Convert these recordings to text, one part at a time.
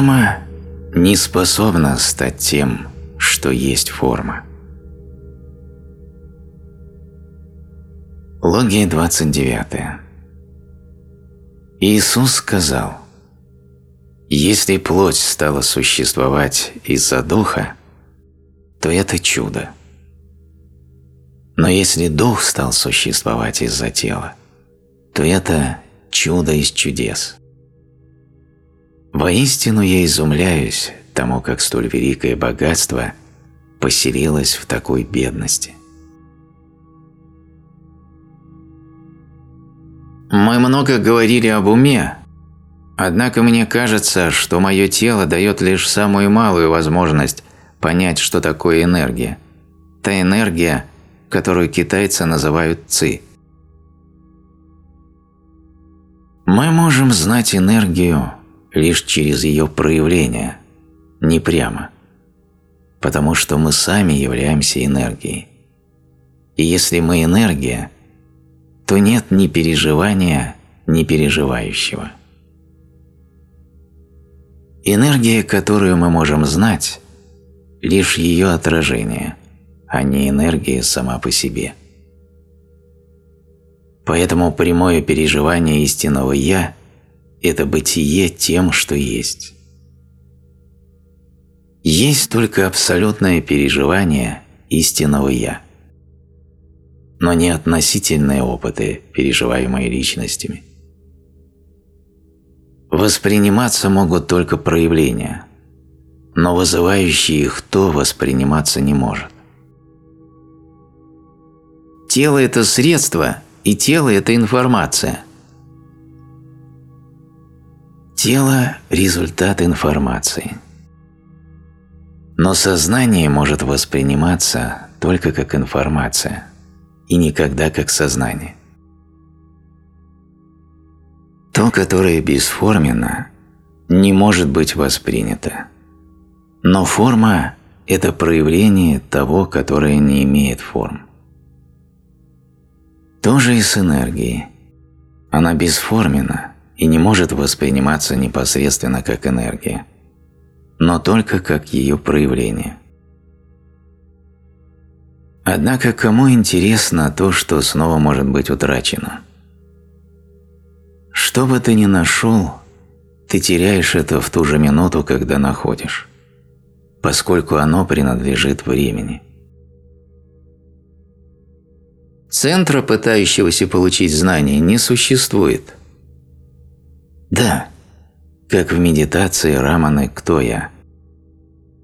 Форма не способна стать тем, что есть форма. Логия 29. Иисус сказал, «Если плоть стала существовать из-за духа, то это чудо. Но если дух стал существовать из-за тела, то это чудо из чудес. Воистину я изумляюсь тому, как столь великое богатство поселилось в такой бедности. Мы много говорили об уме, однако мне кажется, что мое тело дает лишь самую малую возможность понять, что такое энергия. Та энергия, которую китайцы называют ци. Мы можем знать энергию лишь через ее проявление, не прямо, потому что мы сами являемся энергией. И если мы энергия, то нет ни переживания, ни переживающего. Энергия, которую мы можем знать, лишь ее отражение, а не энергия сама по себе. Поэтому прямое переживание истинного «я» – это бытие тем, что есть. Есть только абсолютное переживание истинного «я», но не относительные опыты, переживаемые личностями. Восприниматься могут только проявления, но вызывающий их то восприниматься не может. Тело – это средство, и тело – это информация. Тело – результат информации. Но сознание может восприниматься только как информация и никогда как сознание. То, которое бесформенно, не может быть воспринято – но форма – это проявление того, которое не имеет форм. То же и с энергией. Она бесформенна и не может восприниматься непосредственно как энергия, но только как ее проявление. Однако кому интересно то, что снова может быть утрачено? Что бы ты ни нашел, ты теряешь это в ту же минуту, когда находишь поскольку оно принадлежит времени. Центра, пытающегося получить знания, не существует. Да, как в медитации Раманы «Кто я?».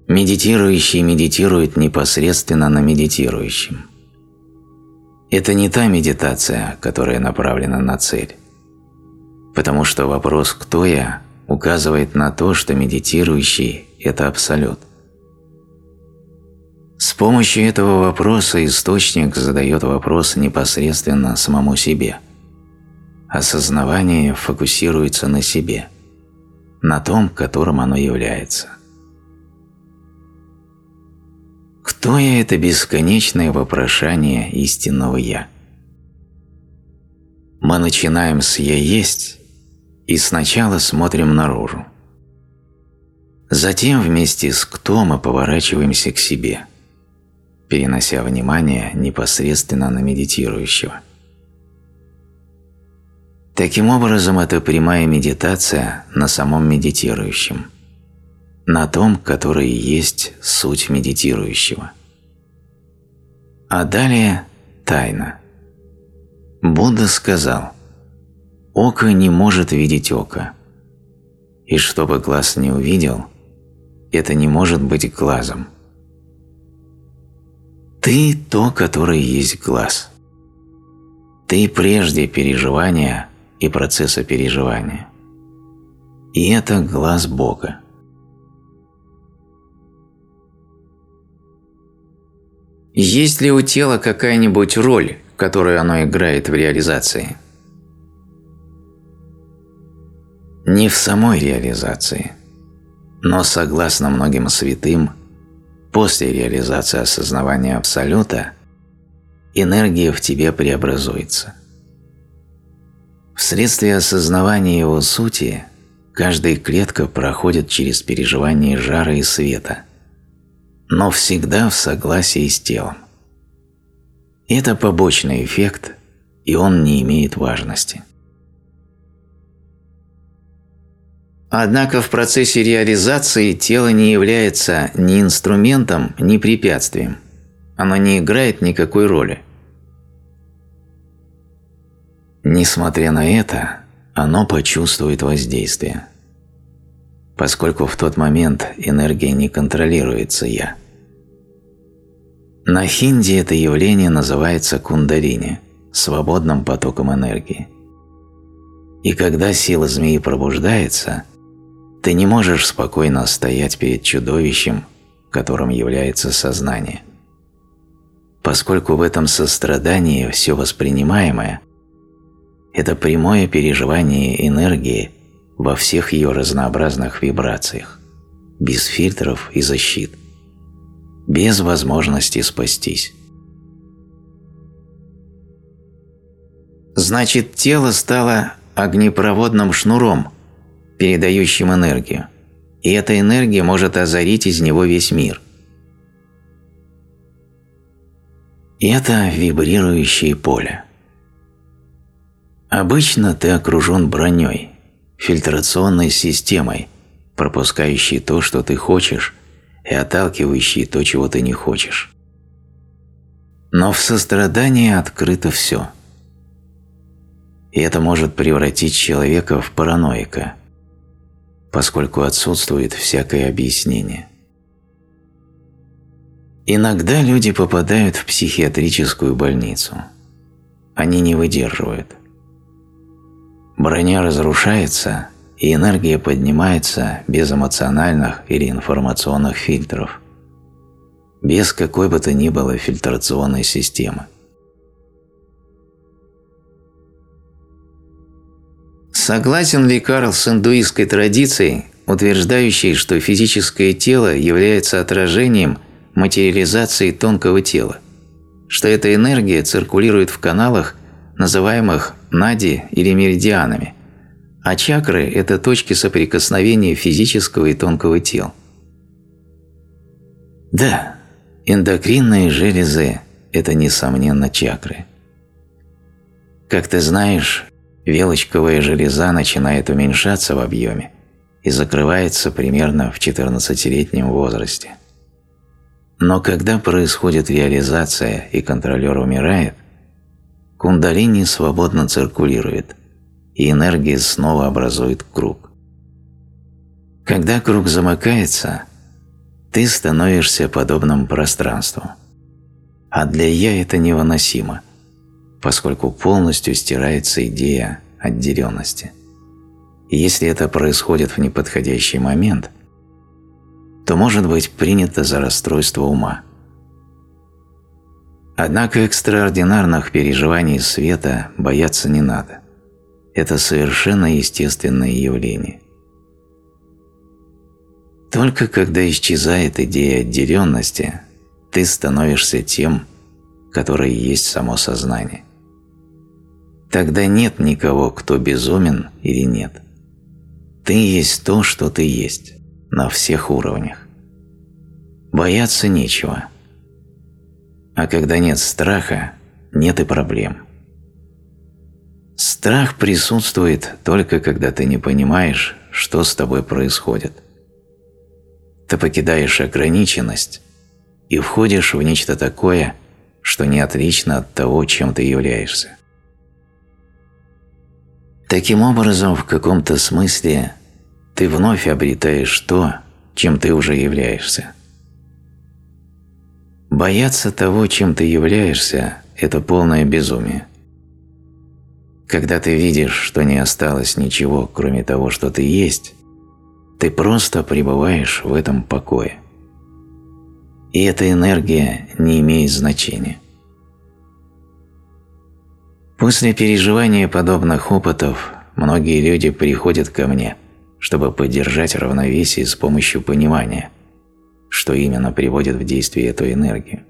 Медитирующий медитирует непосредственно на медитирующем. Это не та медитация, которая направлена на цель. Потому что вопрос «Кто я?» указывает на то, что медитирующий – это абсолют. С помощью этого вопроса источник задает вопрос непосредственно самому себе. Осознавание фокусируется на себе, на том, которым оно является. Кто я – это бесконечное вопрошание истинного «Я». Мы начинаем с «Я есть» и сначала смотрим наружу. Затем вместе с «Кто» мы поворачиваемся к себе – перенося внимание непосредственно на медитирующего. Таким образом, это прямая медитация на самом медитирующем, на том, который есть суть медитирующего. А далее тайна. Будда сказал, «Око не может видеть око, и чтобы глаз не увидел, это не может быть глазом». Ты – то, которое есть глаз. Ты прежде переживания и процесса переживания. И это глаз Бога. Есть ли у тела какая-нибудь роль, которую оно играет в реализации? Не в самой реализации, но согласно многим святым – После реализации осознавания Абсолюта энергия в тебе преобразуется. Вследствие осознавания его сути каждая клетка проходит через переживание жара и света, но всегда в согласии с телом. Это побочный эффект, и он не имеет важности. Однако в процессе реализации тело не является ни инструментом, ни препятствием. Оно не играет никакой роли. Несмотря на это, оно почувствует воздействие, поскольку в тот момент энергия не контролируется «я». На хинди это явление называется кундалини – свободным потоком энергии. И когда сила змеи пробуждается – ты не можешь спокойно стоять перед чудовищем, которым является сознание. Поскольку в этом сострадании все воспринимаемое – это прямое переживание энергии во всех ее разнообразных вибрациях, без фильтров и защит, без возможности спастись. Значит, тело стало огнепроводным шнуром – передающим энергию, и эта энергия может озарить из него весь мир. Это вибрирующее поле. Обычно ты окружен броней, фильтрационной системой, пропускающей то, что ты хочешь, и отталкивающей то, чего ты не хочешь. Но в сострадании открыто все. И это может превратить человека в параноика – поскольку отсутствует всякое объяснение. Иногда люди попадают в психиатрическую больницу. Они не выдерживают. Броня разрушается, и энергия поднимается без эмоциональных или информационных фильтров, без какой бы то ни было фильтрационной системы. Согласен ли Карл с индуистской традицией, утверждающей, что физическое тело является отражением материализации тонкого тела, что эта энергия циркулирует в каналах, называемых нади или меридианами, а чакры – это точки соприкосновения физического и тонкого тел. Да, эндокринные железы – это, несомненно, чакры. Как ты знаешь, Велочковая железа начинает уменьшаться в объеме и закрывается примерно в 14-летнем возрасте. Но когда происходит реализация и контролер умирает, кундалини свободно циркулирует, и энергия снова образует круг. Когда круг замыкается, ты становишься подобным пространству. А для «я» это невыносимо – поскольку полностью стирается идея отделенности. И если это происходит в неподходящий момент, то может быть принято за расстройство ума. Однако экстраординарных переживаний света бояться не надо. Это совершенно естественное явление. Только когда исчезает идея отделенности, ты становишься тем, которое есть само сознание. Тогда нет никого, кто безумен или нет. Ты есть то, что ты есть, на всех уровнях. Бояться нечего. А когда нет страха, нет и проблем. Страх присутствует только когда ты не понимаешь, что с тобой происходит. Ты покидаешь ограниченность и входишь в нечто такое, что не отлично от того, чем ты являешься. Таким образом, в каком-то смысле ты вновь обретаешь то, чем ты уже являешься. Бояться того, чем ты являешься – это полное безумие. Когда ты видишь, что не осталось ничего, кроме того, что ты есть, ты просто пребываешь в этом покое. И эта энергия не имеет значения. После переживания подобных опытов многие люди приходят ко мне, чтобы поддержать равновесие с помощью понимания, что именно приводит в действие эту энергию.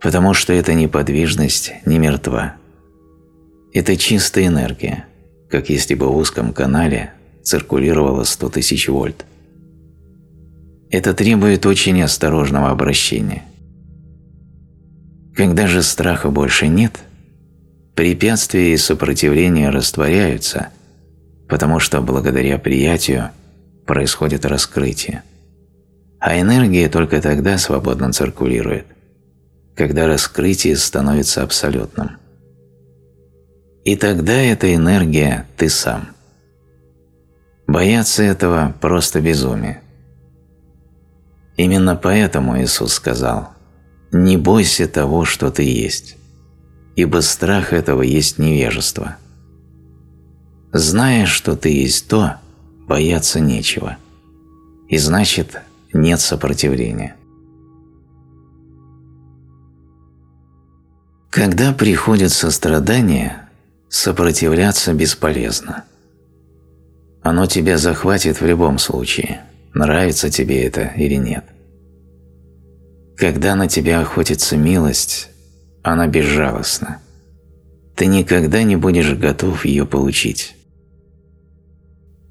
Потому что эта неподвижность не мертва. Это чистая энергия, как если бы в узком канале циркулировало 100 тысяч вольт. Это требует очень осторожного обращения. Когда же страха больше нет, препятствия и сопротивления растворяются, потому что благодаря приятию происходит раскрытие. А энергия только тогда свободно циркулирует, когда раскрытие становится абсолютным. И тогда эта энергия – ты сам. Бояться этого – просто безумие. Именно поэтому Иисус сказал «Не бойся того, что ты есть, ибо страх этого есть невежество». Зная, что ты есть то, бояться нечего, и значит нет сопротивления. Когда приходит сострадание, сопротивляться бесполезно. Оно тебя захватит в любом случае, нравится тебе это или нет. Когда на тебя охотится милость, она безжалостна. Ты никогда не будешь готов ее получить.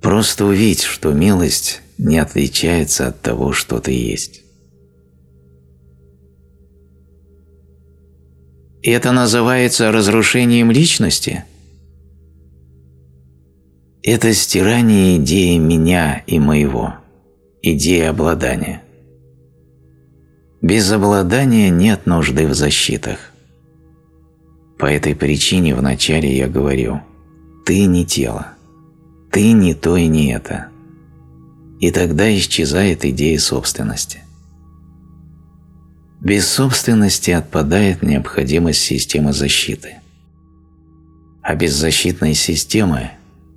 Просто увидь, что милость не отличается от того, что ты есть. Это называется разрушением личности? Это стирание идеи меня и моего, идеи обладания. Без обладания нет нужды в защитах. По этой причине вначале я говорю «ты не тело». Ты не то и не это. И тогда исчезает идея собственности. Без собственности отпадает необходимость системы защиты. А без защитной системы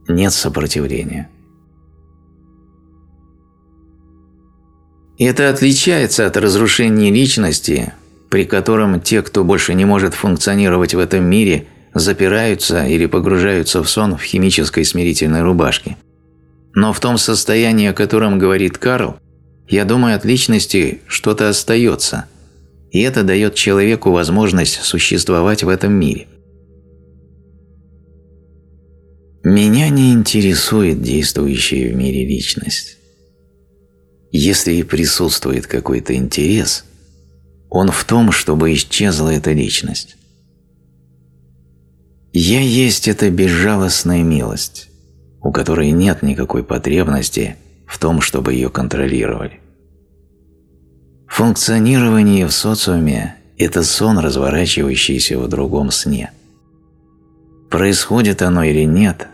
нет сопротивления. Это отличается от разрушения личности, при котором те, кто больше не может функционировать в этом мире – запираются или погружаются в сон в химической смирительной рубашке. Но в том состоянии, о котором говорит Карл, я думаю, от личности что-то остается, и это дает человеку возможность существовать в этом мире. Меня не интересует действующая в мире личность. Если и присутствует какой-то интерес, он в том, чтобы исчезла эта личность. Я есть эта безжалостная милость, у которой нет никакой потребности в том, чтобы ее контролировали. Функционирование в социуме – это сон, разворачивающийся в другом сне. Происходит оно или нет,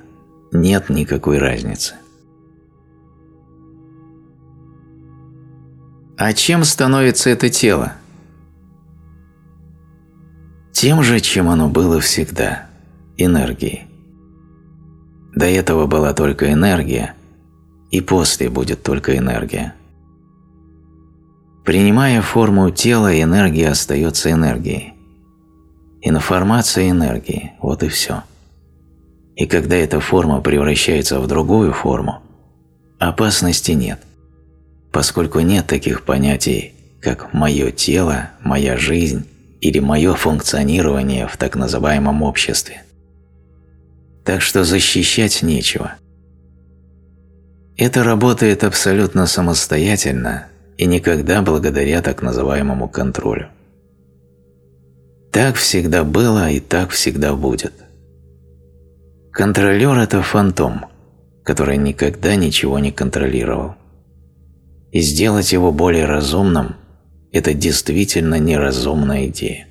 нет никакой разницы. А чем становится это тело? Тем же, чем оно было всегда – энергии. До этого была только энергия, и после будет только энергия. Принимая форму тела, энергия остается энергией. Информация энергии – вот и все. И когда эта форма превращается в другую форму, опасности нет, поскольку нет таких понятий, как «моё тело», «моя жизнь» или «моё функционирование в так называемом обществе так что защищать нечего. Это работает абсолютно самостоятельно и никогда благодаря так называемому контролю. Так всегда было и так всегда будет. Контролер – это фантом, который никогда ничего не контролировал. И сделать его более разумным – это действительно неразумная идея.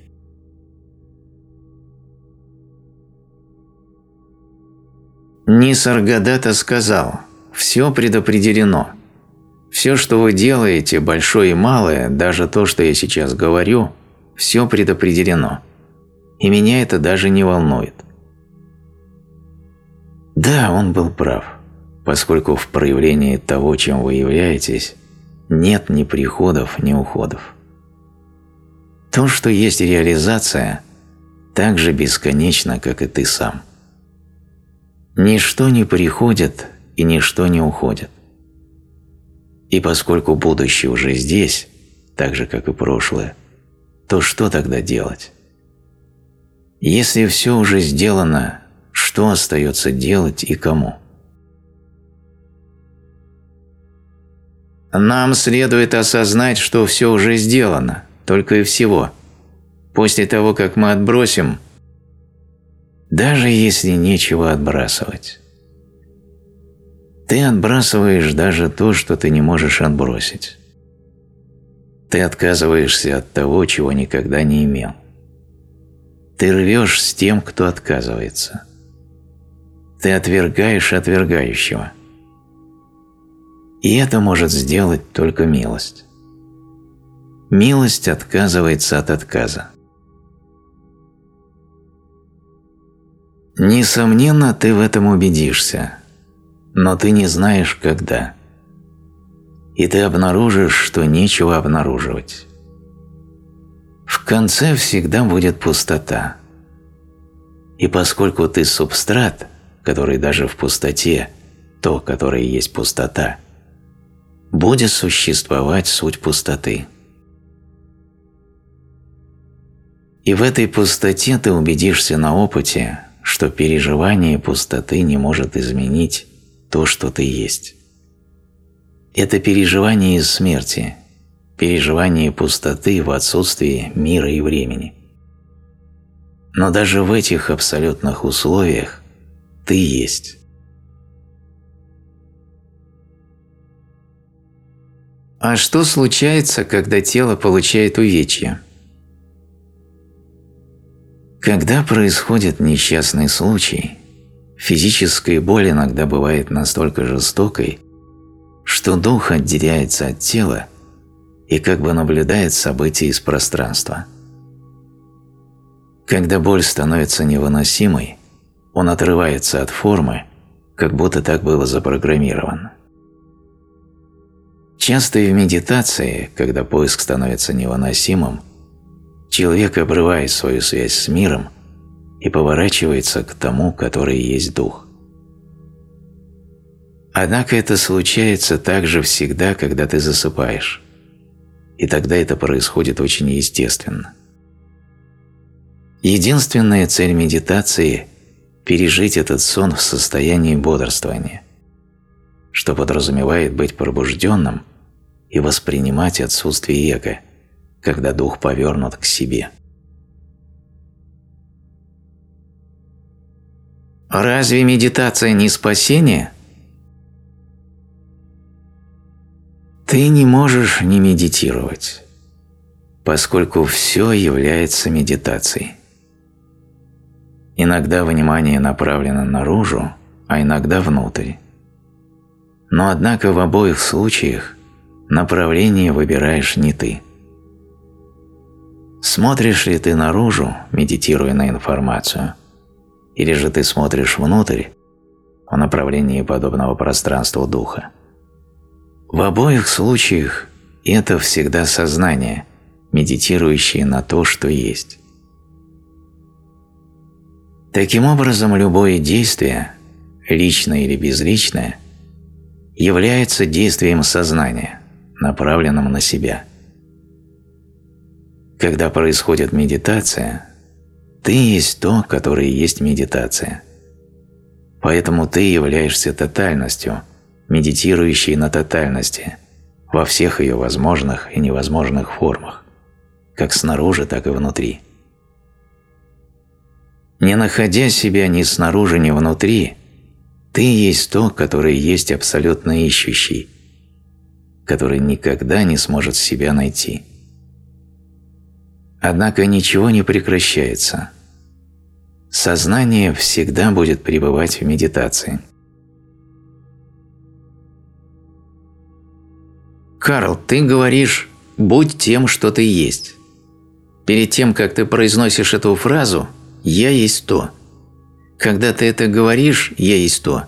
Нисаргадата сказал, «Все предопределено. Все, что вы делаете, большое и малое, даже то, что я сейчас говорю, все предопределено. И меня это даже не волнует». Да, он был прав, поскольку в проявлении того, чем вы являетесь, нет ни приходов, ни уходов. То, что есть реализация, так же бесконечно, как и ты сам. Ничто не приходит и ничто не уходит. И поскольку будущее уже здесь, так же, как и прошлое, то что тогда делать? Если все уже сделано, что остается делать и кому? Нам следует осознать, что все уже сделано, только и всего. После того, как мы отбросим, даже если нечего отбрасывать. Ты отбрасываешь даже то, что ты не можешь отбросить. Ты отказываешься от того, чего никогда не имел. Ты рвешь с тем, кто отказывается. Ты отвергаешь отвергающего. И это может сделать только милость. Милость отказывается от отказа. Несомненно, ты в этом убедишься, но ты не знаешь, когда. И ты обнаружишь, что нечего обнаруживать. В конце всегда будет пустота. И поскольку ты субстрат, который даже в пустоте, то, которое есть пустота, будет существовать суть пустоты. И в этой пустоте ты убедишься на опыте, что переживание пустоты не может изменить то, что ты есть. Это переживание смерти, переживание пустоты в отсутствии мира и времени. Но даже в этих абсолютных условиях ты есть. А что случается, когда тело получает увечья? Когда происходит несчастный случай, физическая боль иногда бывает настолько жестокой, что дух отделяется от тела и как бы наблюдает события из пространства. Когда боль становится невыносимой, он отрывается от формы, как будто так было запрограммировано. Часто и в медитации, когда поиск становится невыносимым, человек обрывает свою связь с миром и поворачивается к тому, который есть дух. Однако это случается также всегда, когда ты засыпаешь, и тогда это происходит очень естественно. Единственная цель медитации – пережить этот сон в состоянии бодрствования, что подразумевает быть пробужденным и воспринимать отсутствие эго – когда дух повернут к себе. Разве медитация не спасение? Ты не можешь не медитировать, поскольку все является медитацией. Иногда внимание направлено наружу, а иногда внутрь. Но однако в обоих случаях направление выбираешь не ты. Смотришь ли ты наружу, медитируя на информацию, или же ты смотришь внутрь, в направлении подобного пространства духа? В обоих случаях это всегда сознание, медитирующее на то, что есть. Таким образом, любое действие, личное или безличное, является действием сознания, направленным на себя – когда происходит медитация, ты есть то, которое есть медитация. Поэтому ты являешься тотальностью, медитирующей на тотальности, во всех ее возможных и невозможных формах, как снаружи, так и внутри. Не находя себя ни снаружи, ни внутри, ты есть то, которое есть абсолютно ищущий, который никогда не сможет себя найти. Однако ничего не прекращается. Сознание всегда будет пребывать в медитации. Карл, ты говоришь «будь тем, что ты есть». Перед тем, как ты произносишь эту фразу «я есть то». Когда ты это говоришь «я есть то»,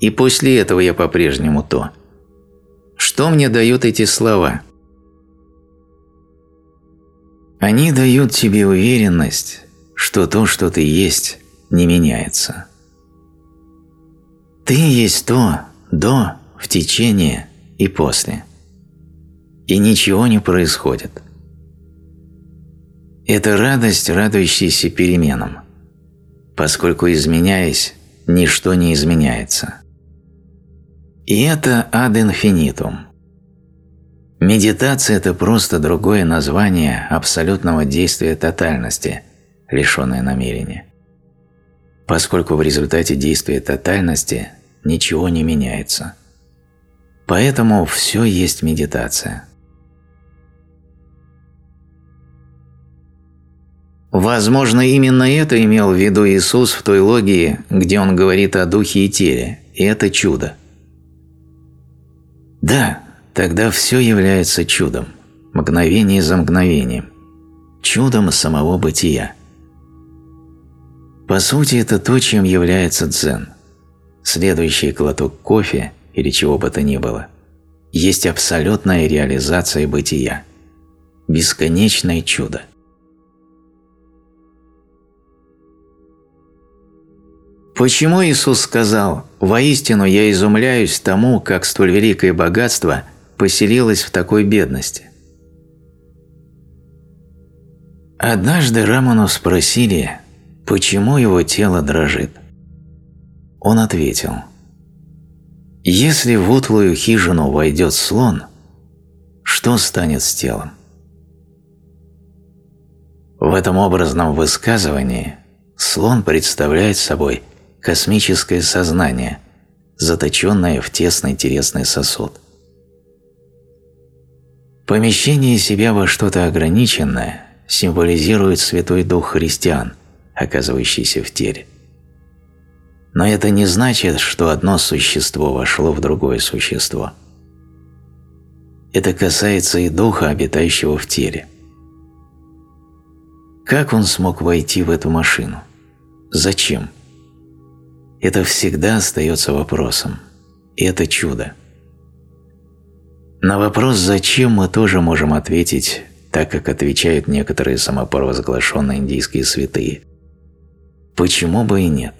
и после этого я по-прежнему то. Что мне дают эти слова? Они дают тебе уверенность, что то, что ты есть, не меняется. Ты есть то до, в течение и после. И ничего не происходит. Это радость, радующаяся переменам, поскольку, изменяясь, ничто не изменяется. И это ад инфинитум. Медитация – это просто другое название абсолютного действия тотальности, лишенное намерения. Поскольку в результате действия тотальности ничего не меняется. Поэтому все есть медитация. Возможно, именно это имел в виду Иисус в той логии, где он говорит о духе и теле, и это чудо. Да, тогда все является чудом, мгновение за мгновением, чудом самого бытия. По сути, это то, чем является дзен. Следующий глоток кофе или чего бы то ни было есть абсолютная реализация бытия, бесконечное чудо. Почему Иисус сказал «Воистину я изумляюсь тому, как столь великое богатство поселилось в такой бедности»? Однажды Раману спросили, почему его тело дрожит. Он ответил «Если в утлую хижину войдет слон, что станет с телом?» В этом образном высказывании слон представляет собой космическое сознание, заточенное в тесный телесный сосуд. Помещение себя во что-то ограниченное символизирует Святой Дух христиан, оказывающийся в теле. Но это не значит, что одно существо вошло в другое существо. Это касается и духа, обитающего в теле. Как он смог войти в эту машину? Зачем? Это всегда остается вопросом. И это чудо. На вопрос «зачем» мы тоже можем ответить так, как отвечают некоторые самопровозглашенные индийские святые. Почему бы и нет?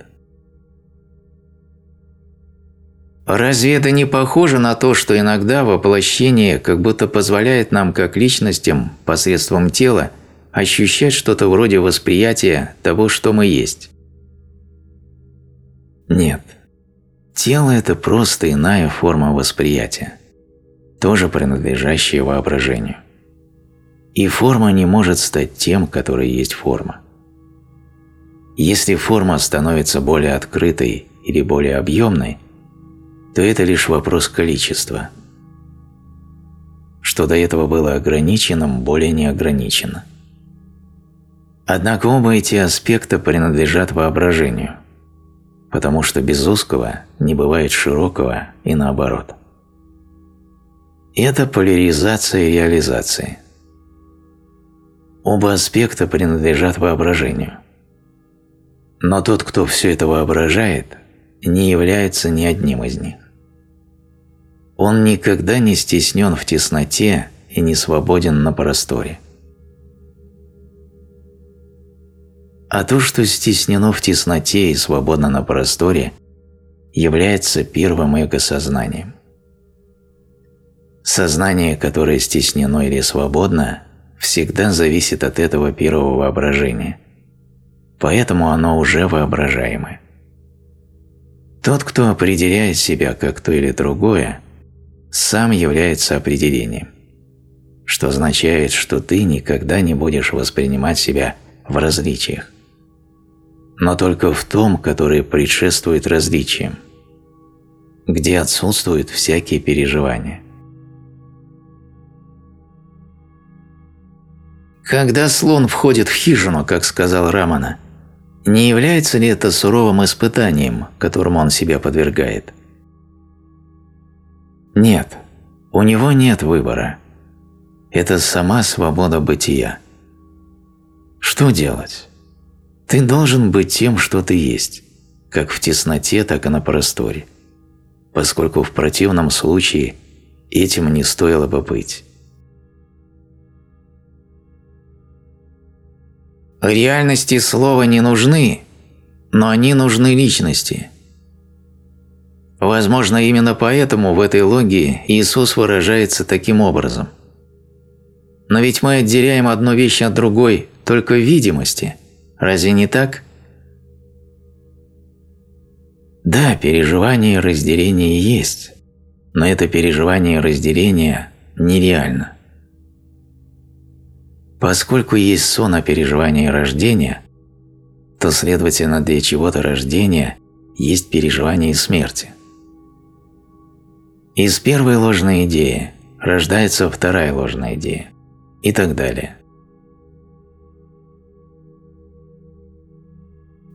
Разве это не похоже на то, что иногда воплощение как будто позволяет нам как личностям посредством тела ощущать что-то вроде восприятия того, что мы есть? Нет. Тело – это просто иная форма восприятия, тоже принадлежащая воображению. И форма не может стать тем, который есть форма. Если форма становится более открытой или более объемной, то это лишь вопрос количества. Что до этого было ограниченным, более не ограничено. Однако оба эти аспекта принадлежат воображению потому что без узкого не бывает широкого и наоборот. Это поляризация реализации. Оба аспекта принадлежат воображению. Но тот, кто все это воображает, не является ни одним из них. Он никогда не стеснен в тесноте и не свободен на просторе. а то, что стеснено в тесноте и свободно на просторе, является первым эго-сознанием. Сознание, которое стеснено или свободно, всегда зависит от этого первого воображения, поэтому оно уже воображаемое. Тот, кто определяет себя как то или другое, сам является определением, что означает, что ты никогда не будешь воспринимать себя в различиях но только в том, который предшествует различиям, где отсутствуют всякие переживания. Когда слон входит в хижину, как сказал Рамана, не является ли это суровым испытанием, которому он себя подвергает? Нет, у него нет выбора. Это сама свобода бытия. Что делать? Ты должен быть тем, что ты есть, как в тесноте, так и на просторе, поскольку в противном случае этим не стоило бы быть. Реальности слова не нужны, но они нужны личности. Возможно, именно поэтому в этой логии Иисус выражается таким образом. Но ведь мы отделяем одну вещь от другой только в видимости – Разве не так? Да, переживание разделения есть, но это переживание разделения нереально. Поскольку есть сон о переживании рождения, то, следовательно, для чего-то рождения есть переживание смерти. Из первой ложной идеи рождается вторая ложная идея и так далее.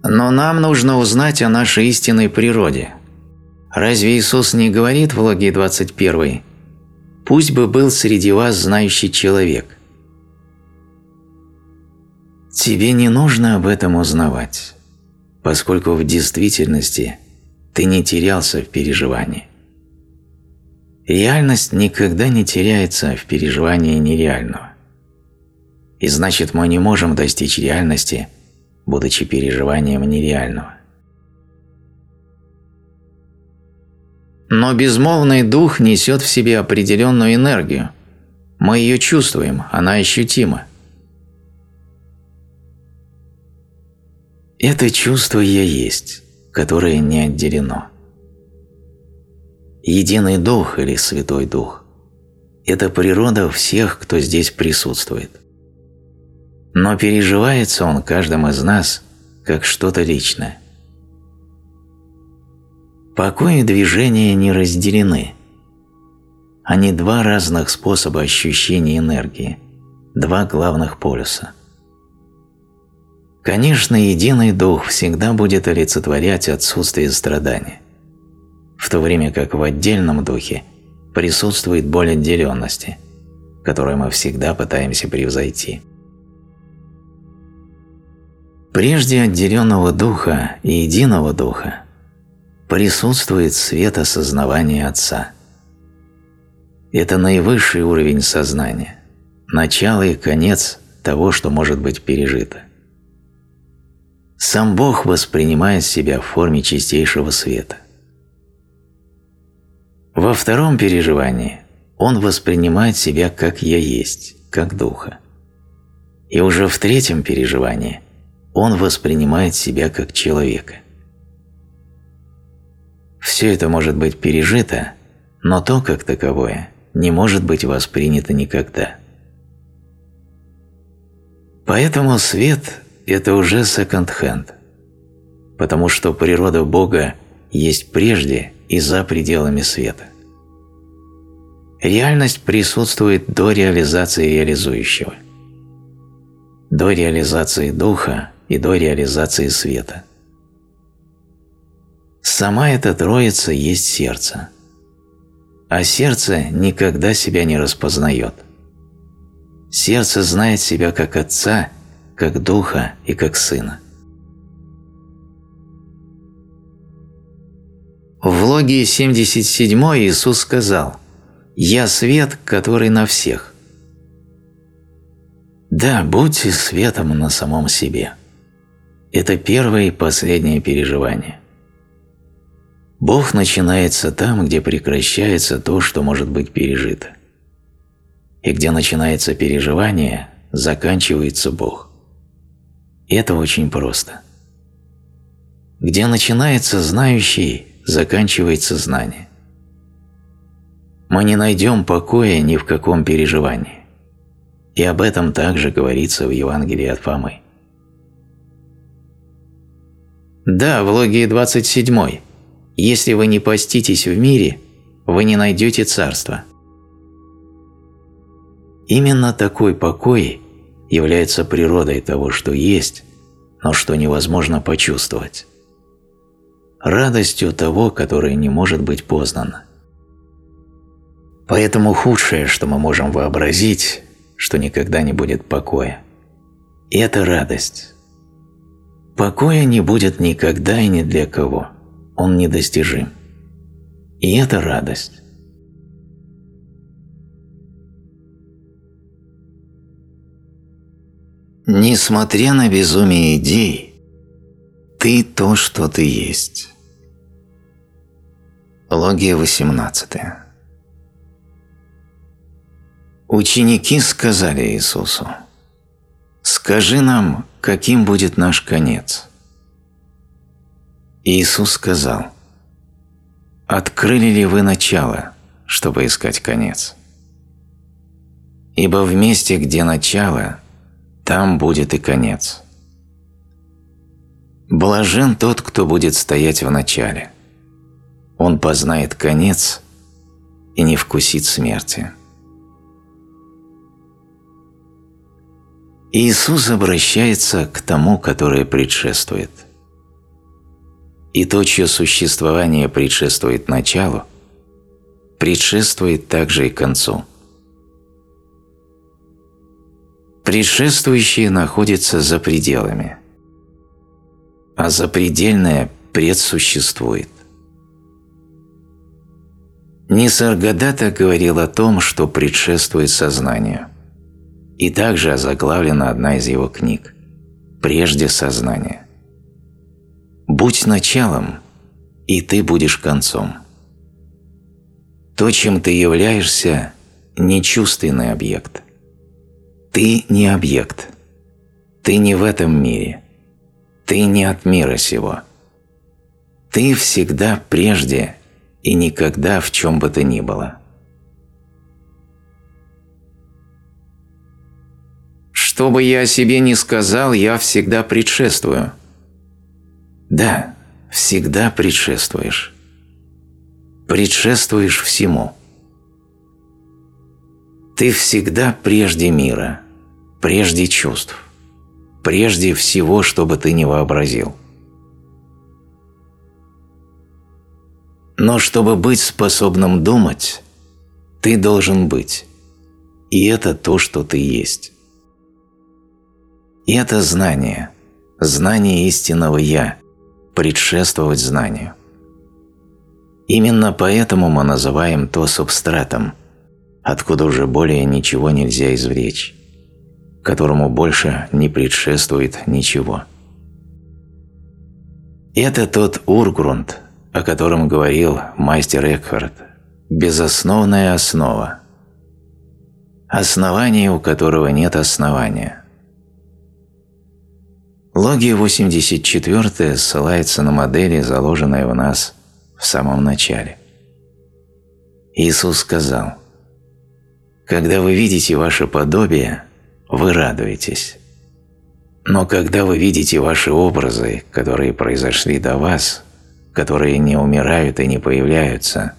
Но нам нужно узнать о нашей истинной природе. Разве Иисус не говорит в логе 21 «Пусть бы был среди вас знающий человек». Тебе не нужно об этом узнавать, поскольку в действительности ты не терялся в переживании. Реальность никогда не теряется в переживании нереального. И значит, мы не можем достичь реальности, будучи переживанием нереального. Но безмолвный дух несет в себе определенную энергию. Мы ее чувствуем, она ощутима. Это чувство «я есть», которое не отделено. Единый Дух или Святой Дух – это природа всех, кто здесь присутствует. Но переживается он каждым из нас как что-то личное. Покой и движение не разделены. Они два разных способа ощущения энергии, два главных полюса. Конечно, единый дух всегда будет олицетворять отсутствие страдания, в то время как в отдельном духе присутствует боль отделенности, которую мы всегда пытаемся превзойти. Прежде отделенного духа и единого духа присутствует свет осознавания Отца. Это наивысший уровень сознания, начало и конец того, что может быть пережито. Сам Бог воспринимает себя в форме чистейшего света. Во втором переживании он воспринимает себя как «я есть», как Духа. И уже в третьем переживании он воспринимает себя как человека. Все это может быть пережито, но то, как таковое, не может быть воспринято никогда. Поэтому свет это уже секонд-хенд, потому что природа Бога есть прежде и за пределами света. Реальность присутствует до реализации реализующего, до реализации духа и до реализации света. Сама эта троица есть сердце, а сердце никогда себя не распознает. Сердце знает себя как Отца как Духа и как Сына. В логе 77 Иисус сказал «Я свет, который на всех». Да, будьте светом на самом себе. Это первое и последнее переживание. Бог начинается там, где прекращается то, что может быть пережито. И где начинается переживание, заканчивается Бог. Это очень просто. Где начинается знающий, заканчивается знание. Мы не найдем покоя ни в каком переживании. И об этом также говорится в Евангелии от Фомы. Да, в логии 27. Если вы не поститесь в мире, вы не найдете царства. Именно такой покой является природой того, что есть, но что невозможно почувствовать. Радостью того, которое не может быть познано. Поэтому худшее, что мы можем вообразить, что никогда не будет покоя, это радость. Покоя не будет никогда и ни для кого. Он недостижим. И это радость. Несмотря на безумие идей, ты то, что ты есть. Логия 18. Ученики сказали Иисусу, «Скажи нам, каким будет наш конец?» Иисус сказал, «Открыли ли вы начало, чтобы искать конец? Ибо в месте, где начало, там будет и конец. Блажен тот, кто будет стоять в начале. Он познает конец и не вкусит смерти. Иисус обращается к тому, которое предшествует. И то, чье существование предшествует началу, предшествует также и концу. Предшествующее находится за пределами, а запредельное предсуществует. Нисаргадата говорил о том, что предшествует сознанию – и также озаглавлена одна из его книг «Прежде сознания». «Будь началом, и ты будешь концом». То, чем ты являешься, не чувственный объект. Ты не объект. Ты не в этом мире. Ты не от мира сего. Ты всегда прежде и никогда в чем бы то ни было. Что бы я о себе ни сказал, я всегда предшествую. Да, всегда предшествуешь. Предшествуешь всему. Ты всегда прежде мира, прежде чувств, прежде всего, что бы ты ни вообразил. Но чтобы быть способным думать, ты должен быть. И это то, что ты есть. И это знание, знание истинного «Я», предшествовать знанию. Именно поэтому мы называем то субстратом, откуда уже более ничего нельзя извлечь, которому больше не предшествует ничего. Это тот Ургрунт, о котором говорил мастер Экхард, безосновная основа, основание, у которого нет основания – Логия 84 ссылается на модели, заложенные в нас в самом начале. Иисус сказал, «Когда вы видите ваше подобие, вы радуетесь. Но когда вы видите ваши образы, которые произошли до вас, которые не умирают и не появляются,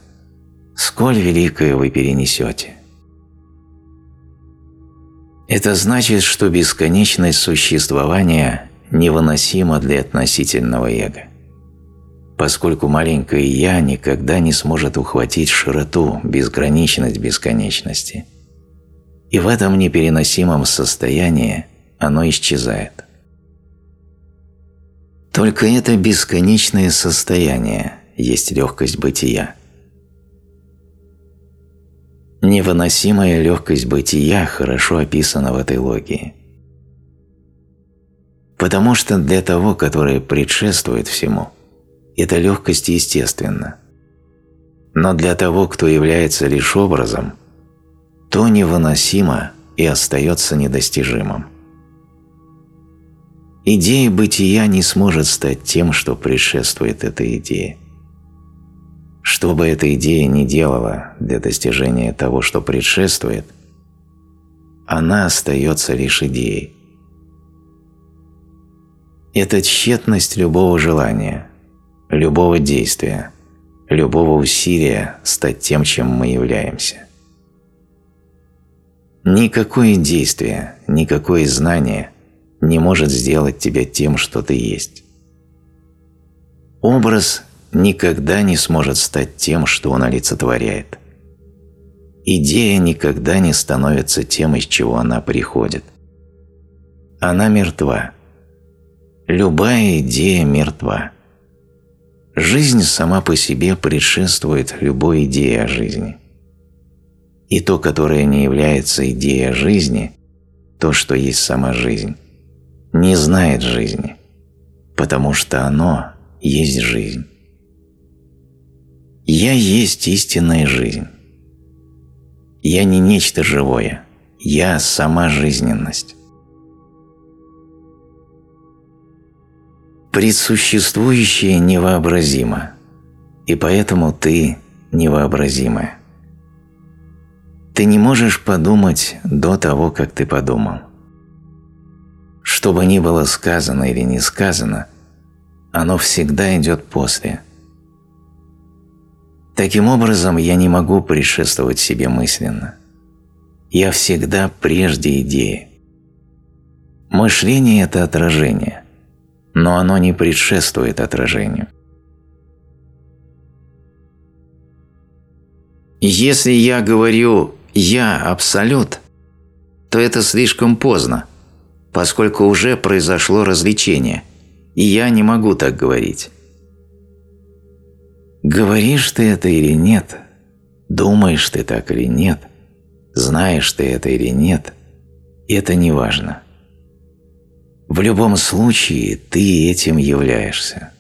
сколь великое вы перенесете». Это значит, что бесконечность существования невыносимо для относительного эго, поскольку маленькое «я» никогда не сможет ухватить широту, безграничность бесконечности. И в этом непереносимом состоянии оно исчезает. Только это бесконечное состояние есть легкость бытия. Невыносимая легкость бытия хорошо описана в этой логии. Потому что для того, которое предшествует всему, эта легкость естественна. Но для того, кто является лишь образом, то невыносимо и остается недостижимым. Идея бытия не сможет стать тем, что предшествует этой идее. Что бы эта идея ни делала для достижения того, что предшествует, она остается лишь идеей. Это тщетность любого желания, любого действия, любого усилия стать тем, чем мы являемся. Никакое действие, никакое знание не может сделать тебя тем, что ты есть. Образ никогда не сможет стать тем, что он олицетворяет. Идея никогда не становится тем, из чего она приходит. Она мертва Любая идея мертва. Жизнь сама по себе предшествует любой идее о жизни. И то, которое не является идеей жизни, то, что есть сама жизнь, не знает жизни, потому что оно есть жизнь. Я есть истинная жизнь. Я не нечто живое, я сама жизненность. Предсуществующее невообразимо, и поэтому ты невообразимая. Ты не можешь подумать до того, как ты подумал. Что бы ни было сказано или не сказано, оно всегда идет после. Таким образом, я не могу предшествовать себе мысленно. Я всегда прежде идеи. Мышление – это отражение, но оно не предшествует отражению. Если я говорю «я – абсолют», то это слишком поздно, поскольку уже произошло развлечение, и я не могу так говорить. Говоришь ты это или нет, думаешь ты так или нет, знаешь ты это или нет, это не важно. В любом случае ты этим являешься.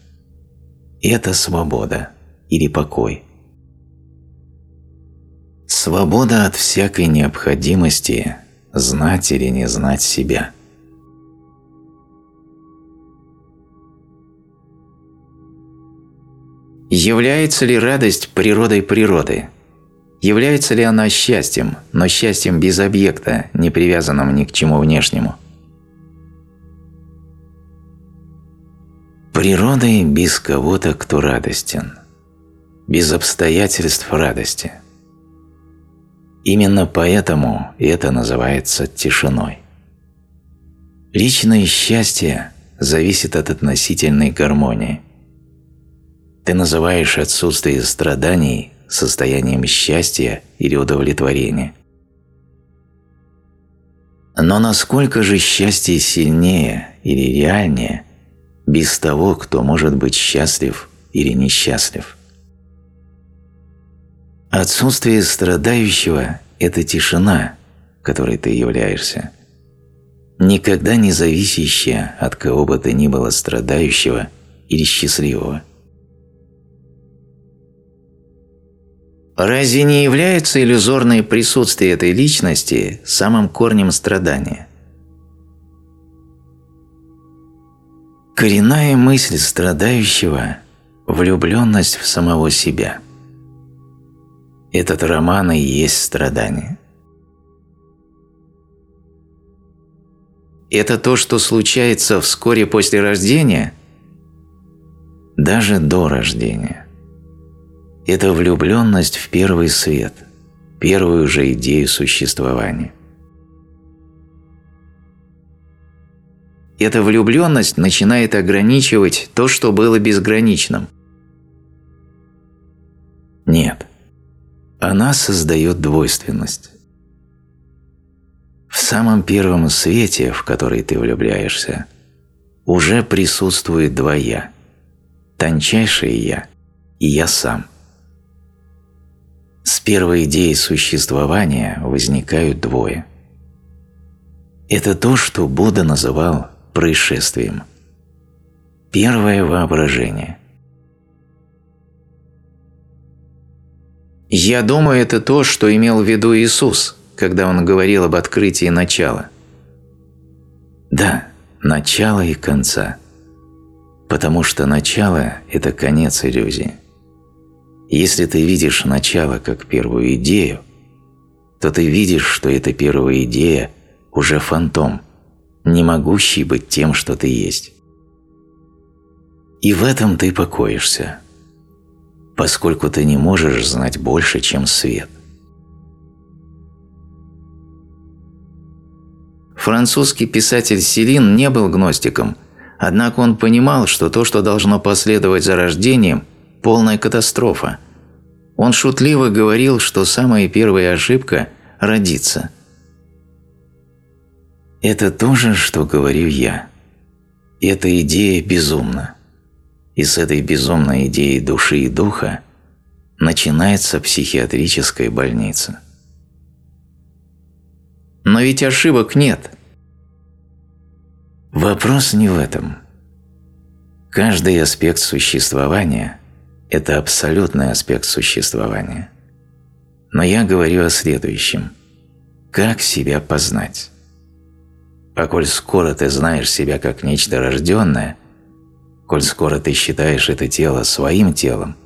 Это свобода или покой. Свобода от всякой необходимости знать или не знать себя. Является ли радость природой природы? Является ли она счастьем, но счастьем без объекта, не привязанным ни к чему внешнему? Природой без кого-то, кто радостен, без обстоятельств радости. Именно поэтому это называется тишиной. Личное счастье зависит от относительной гармонии – ты называешь отсутствие страданий состоянием счастья или удовлетворения. Но насколько же счастье сильнее или реальнее без того, кто может быть счастлив или несчастлив? Отсутствие страдающего – это тишина, которой ты являешься, никогда не зависящая от кого бы то ни было страдающего или счастливого. Разве не является иллюзорное присутствие этой личности самым корнем страдания? Коренная мысль страдающего – влюбленность в самого себя. Этот роман и есть страдание. Это то, что случается вскоре после рождения? Даже до рождения это влюбленность в первый свет, первую же идею существования. Эта влюбленность начинает ограничивать то, что было безграничным. Нет, она создает двойственность. В самом первом свете, в который ты влюбляешься, уже присутствует два «я» – тончайшее «я» и «я сам». С первой идеей существования возникают двое. Это то, что Будда называл происшествием. Первое воображение. Я думаю, это то, что имел в виду Иисус, когда Он говорил об открытии начала. Да, начало и конца. Потому что начало – это конец иллюзии. Если ты видишь начало как первую идею, то ты видишь, что эта первая идея уже фантом, не могущий быть тем, что ты есть. И в этом ты покоишься, поскольку ты не можешь знать больше, чем свет. Французский писатель Селин не был гностиком, однако он понимал, что то, что должно последовать за рождением – полная катастрофа. Он шутливо говорил, что самая первая ошибка – родиться. Это то же, что говорю я. Эта идея безумна. И с этой безумной идеей души и духа начинается психиатрическая больница. Но ведь ошибок нет. Вопрос не в этом. Каждый аспект существования – это абсолютный аспект существования. Но я говорю о следующем. Как себя познать? А коль скоро ты знаешь себя как нечто рожденное, коль скоро ты считаешь это тело своим телом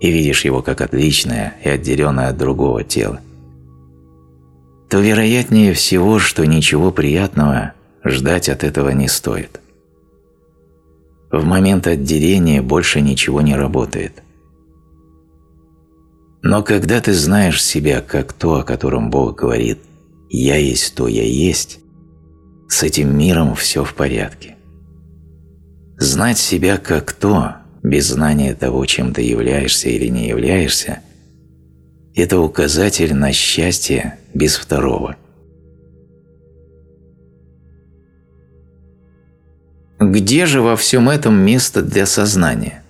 и видишь его как отличное и отделенное от другого тела, то вероятнее всего, что ничего приятного ждать от этого не стоит. В момент отделения больше ничего не работает. Но когда ты знаешь себя как то, о котором Бог говорит «Я есть то, я есть», с этим миром все в порядке. Знать себя как то, без знания того, чем ты являешься или не являешься, это указатель на счастье без второго. Где же во всем этом место для сознания?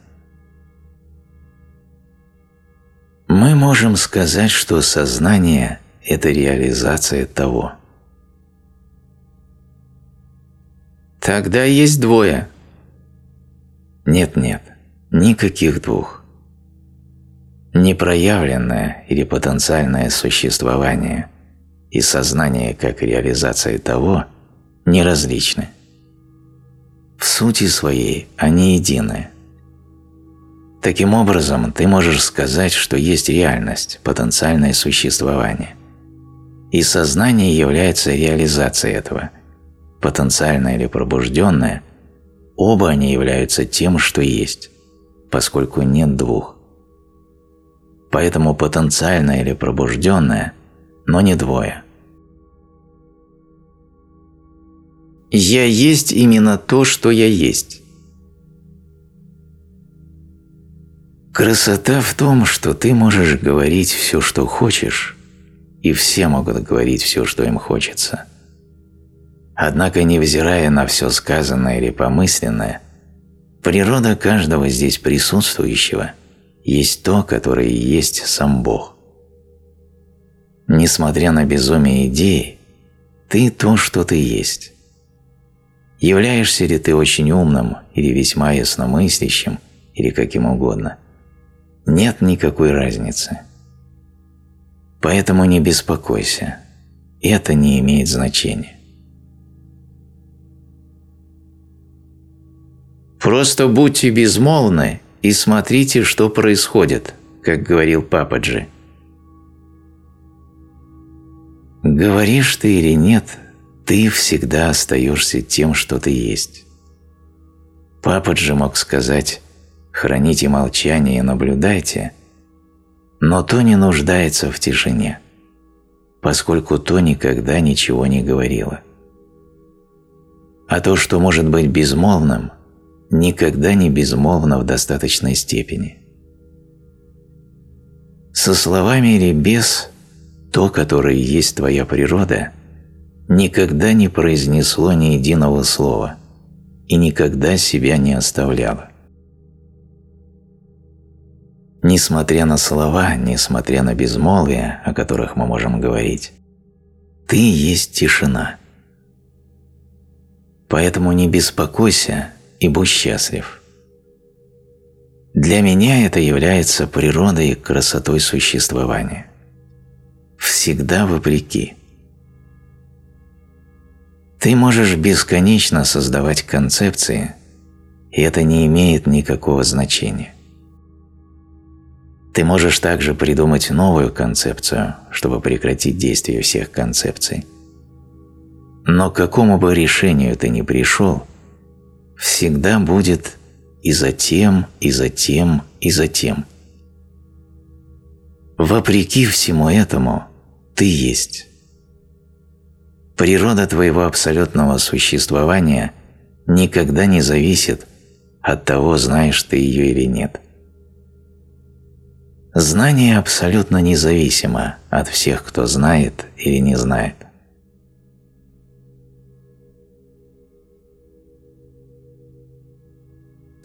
Мы можем сказать, что сознание – это реализация того. Тогда есть двое. Нет-нет, никаких двух. Непроявленное или потенциальное существование и сознание как реализация того неразличны. В сути своей они едины. Таким образом, ты можешь сказать, что есть реальность, потенциальное существование. И сознание является реализацией этого, потенциальное или пробужденное, оба они являются тем, что есть, поскольку нет двух. Поэтому потенциальное или пробужденное, но не двое – Я есть именно то, что я есть. Красота в том, что ты можешь говорить все, что хочешь, и все могут говорить все, что им хочется. Однако, невзирая на все сказанное или помысленное, природа каждого здесь присутствующего есть то, которое и есть сам Бог. Несмотря на безумие идеи, ты то, что ты есть. Являешься ли ты очень умным или весьма ясномыслящим, или каким угодно, нет никакой разницы. Поэтому не беспокойся, это не имеет значения. Просто будьте безмолвны и смотрите, что происходит, как говорил Пападжи. Говоришь ты или нет – ты всегда остаешься тем, что ты есть. Папа же мог сказать «храните молчание и наблюдайте», но то не нуждается в тишине, поскольку то никогда ничего не говорило. А то, что может быть безмолвным, никогда не безмолвно в достаточной степени. Со словами или без, то, которое есть твоя природа – никогда не произнесло ни единого слова и никогда себя не оставляло. Несмотря на слова, несмотря на безмолвие, о которых мы можем говорить, ты есть тишина. Поэтому не беспокойся и будь счастлив. Для меня это является природой и красотой существования. Всегда вопреки – ты можешь бесконечно создавать концепции, и это не имеет никакого значения. Ты можешь также придумать новую концепцию, чтобы прекратить действие всех концепций. Но к какому бы решению ты ни пришел, всегда будет и затем, и затем, и затем. Вопреки всему этому, ты есть. Природа твоего абсолютного существования никогда не зависит от того, знаешь ты ее или нет. Знание абсолютно независимо от всех, кто знает или не знает.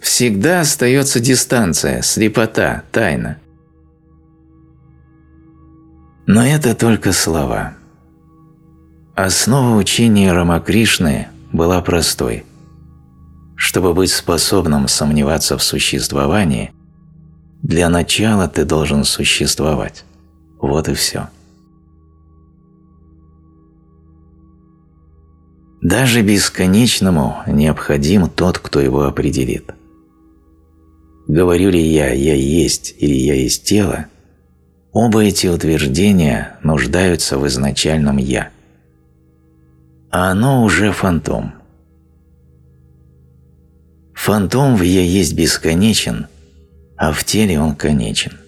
Всегда остается дистанция, слепота, тайна. Но это только слова. Основа учения Рамакришны была простой. Чтобы быть способным сомневаться в существовании, для начала ты должен существовать. Вот и все. Даже бесконечному необходим тот, кто его определит. Говорю ли я «я есть» или «я есть тело», Оба эти утверждения нуждаются в изначальном «я». А оно уже фантом. Фантом в «я» есть бесконечен, а в теле он конечен.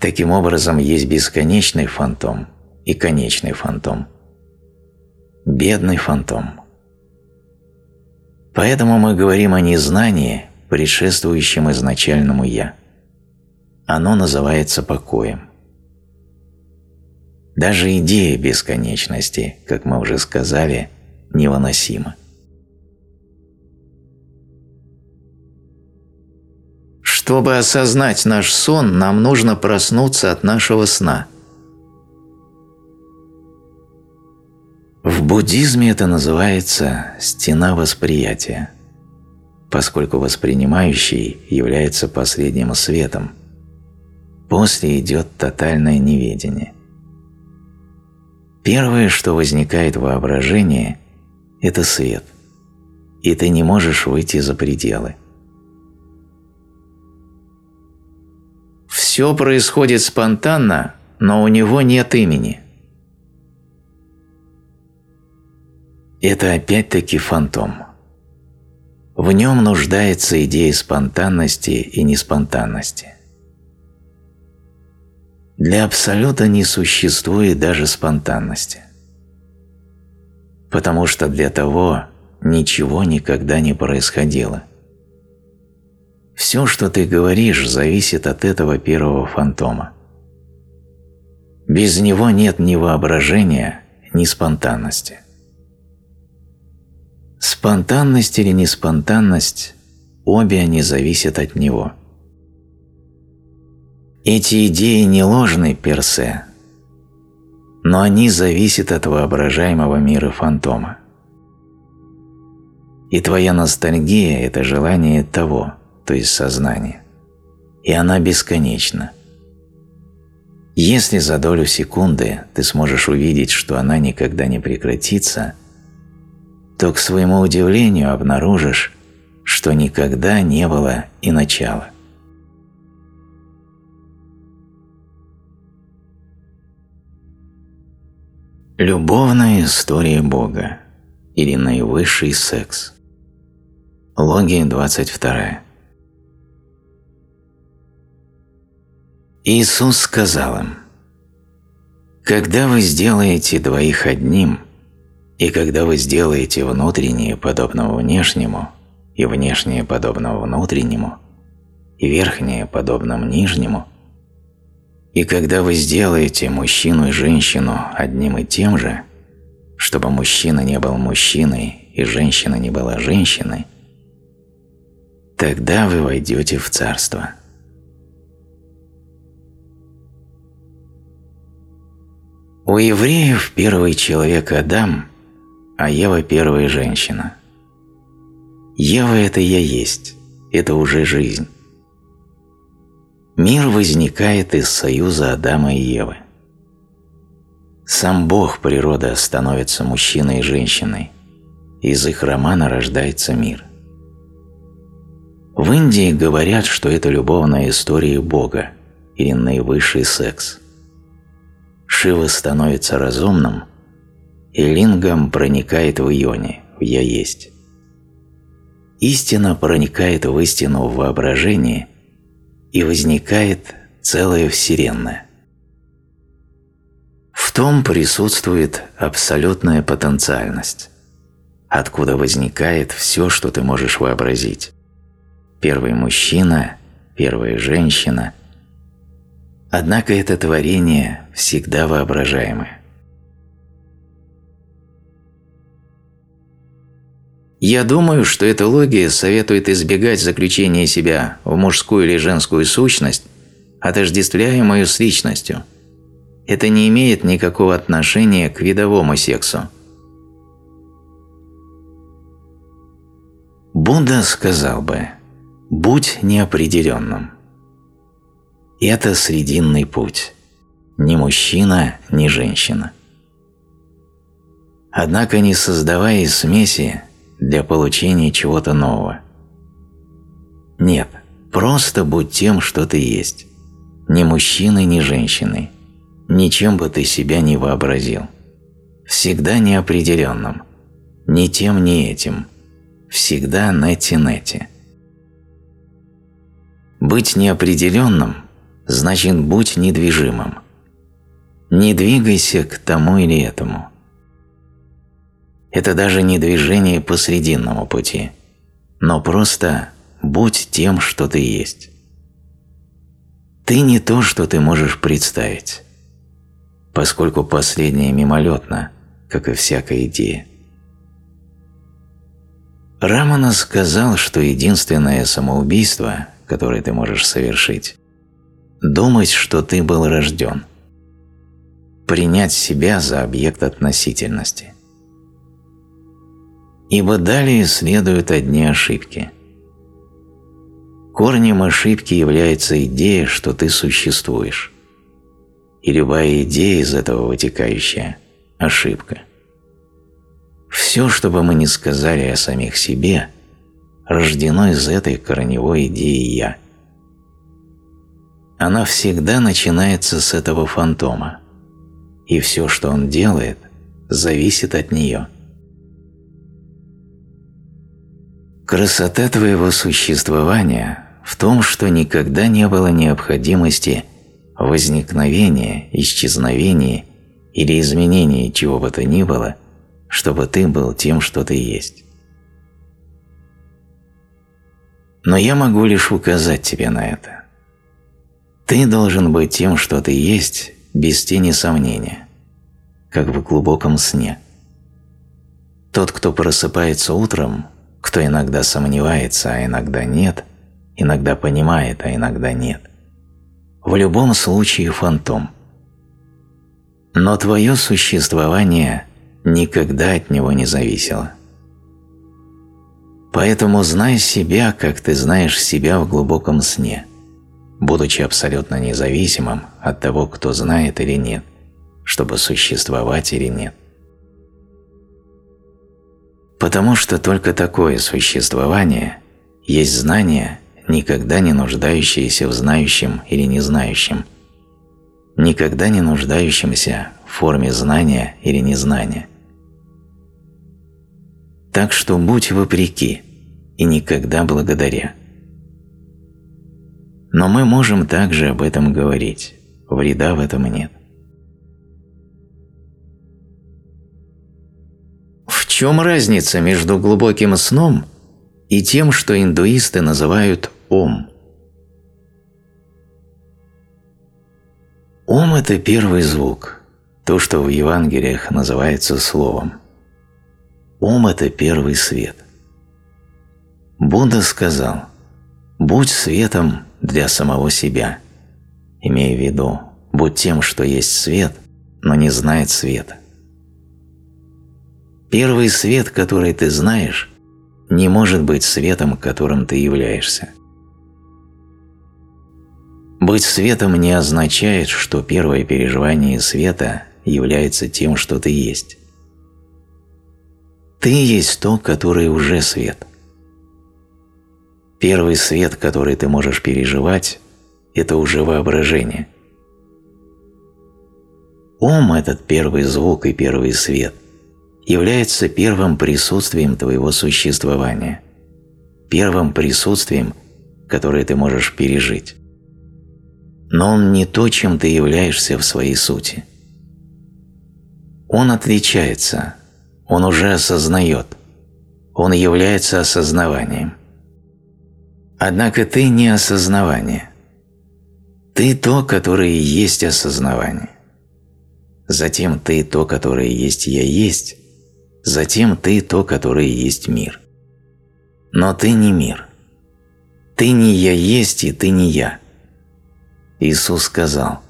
Таким образом, есть бесконечный фантом и конечный фантом. Бедный фантом. Поэтому мы говорим о незнании, предшествующем изначальному «я». Оно называется покоем. Даже идея бесконечности, как мы уже сказали, невыносима. Чтобы осознать наш сон, нам нужно проснуться от нашего сна. В буддизме это называется «стена восприятия», поскольку воспринимающий является последним светом. После идет тотальное неведение. Первое, что возникает в воображении – это свет, и ты не можешь выйти за пределы – Все происходит спонтанно, но у него нет имени. Это опять-таки фантом. В нем нуждается идея спонтанности и неспонтанности. Для Абсолюта не существует даже спонтанности. Потому что для того ничего никогда не происходило. Все, что ты говоришь, зависит от этого первого фантома. Без него нет ни воображения, ни спонтанности. Спонтанность или неспонтанность – обе они зависят от него. Эти идеи не ложны персе, но они зависят от воображаемого мира фантома. И твоя ностальгия – это желание того – то есть сознание, и она бесконечна. Если за долю секунды ты сможешь увидеть, что она никогда не прекратится, то к своему удивлению обнаружишь, что никогда не было и начала. Любовная история Бога или наивысший секс. Логия 22. Иисус сказал им, «Когда вы сделаете двоих одним, и когда вы сделаете внутреннее подобного внешнему, и внешнее подобного внутреннему, и верхнее подобному нижнему, и когда вы сделаете мужчину и женщину одним и тем же, чтобы мужчина не был мужчиной и женщина не была женщиной, тогда вы войдете в Царство». У евреев первый человек Адам, а Ева первая женщина. Ева – это я есть, это уже жизнь. Мир возникает из союза Адама и Евы. Сам Бог природа становится мужчиной и женщиной, из их романа рождается мир. В Индии говорят, что это любовная история Бога или наивысший секс – Шива становится разумным, и лингам проникает в ионе, в «я есть». Истина проникает в истину в воображении, и возникает целая Вселенная. В том присутствует абсолютная потенциальность, откуда возникает все, что ты можешь вообразить. Первый мужчина, первая женщина, Однако это творение всегда воображаемое. Я думаю, что эта логия советует избегать заключения себя в мужскую или женскую сущность, отождествляемую с личностью. Это не имеет никакого отношения к видовому сексу. Будда сказал бы «Будь неопределенным». Это срединный путь. Ни мужчина, ни женщина. Однако не создавая смеси для получения чего-то нового. Нет, просто будь тем, что ты есть. ни мужчиной, ни женщиной, ничем бы ты себя не вообразил. Всегда неопределенным, ни тем, ни этим, всегда нети-нети. Быть неопределенным значит будь недвижимым. Не двигайся к тому или этому. Это даже не движение по срединному пути, но просто будь тем, что ты есть. Ты не то, что ты можешь представить, поскольку последнее мимолетно, как и всякая идея. Рамана сказал, что единственное самоубийство, которое ты можешь совершить, думать, что ты был рожден, принять себя за объект относительности. Ибо далее следуют одни ошибки. Корнем ошибки является идея, что ты существуешь. И любая идея из этого вытекающая – ошибка. Все, что бы мы ни сказали о самих себе, рождено из этой корневой идеи «я». Она всегда начинается с этого фантома, и все, что он делает, зависит от нее – Красота твоего существования в том, что никогда не было необходимости возникновения, исчезновения или изменения чего бы то ни было, чтобы ты был тем, что ты есть. Но я могу лишь указать тебе на это. Ты должен быть тем, что ты есть, без тени сомнения, как в глубоком сне. Тот, кто просыпается утром, кто иногда сомневается, а иногда нет, иногда понимает, а иногда нет. В любом случае фантом. Но твое существование никогда от него не зависело. Поэтому знай себя, как ты знаешь себя в глубоком сне, будучи абсолютно независимым от того, кто знает или нет, чтобы существовать или нет потому что только такое существование есть знание, никогда не нуждающееся в знающем или не знающем, никогда не нуждающемся в форме знания или незнания. Так что будь вопреки и никогда благодаря. Но мы можем также об этом говорить, вреда в этом нет. Чем разница между глубоким сном и тем, что индуисты называют ом? Ом – это первый звук, то, что в Евангелиях называется словом. Ом – это первый свет. Будда сказал «Будь светом для самого себя», имея в виду «Будь тем, что есть свет, но не знает света». Первый свет, который ты знаешь, не может быть светом, которым ты являешься. Быть светом не означает, что первое переживание света является тем, что ты есть. Ты есть то, которое уже свет. Первый свет, который ты можешь переживать, это уже воображение. Ум – этот первый звук и первый свет – является первым присутствием твоего существования, первым присутствием, которое ты можешь пережить. Но он не то, чем ты являешься в своей сути. Он отличается, он уже осознает, он является осознаванием. Однако ты не осознавание. Ты то, которое есть осознавание. Затем ты то, которое есть «я есть», Затем ты то, которое есть мир. Но ты не мир. Ты не «я есть» и ты не «я». Иисус сказал,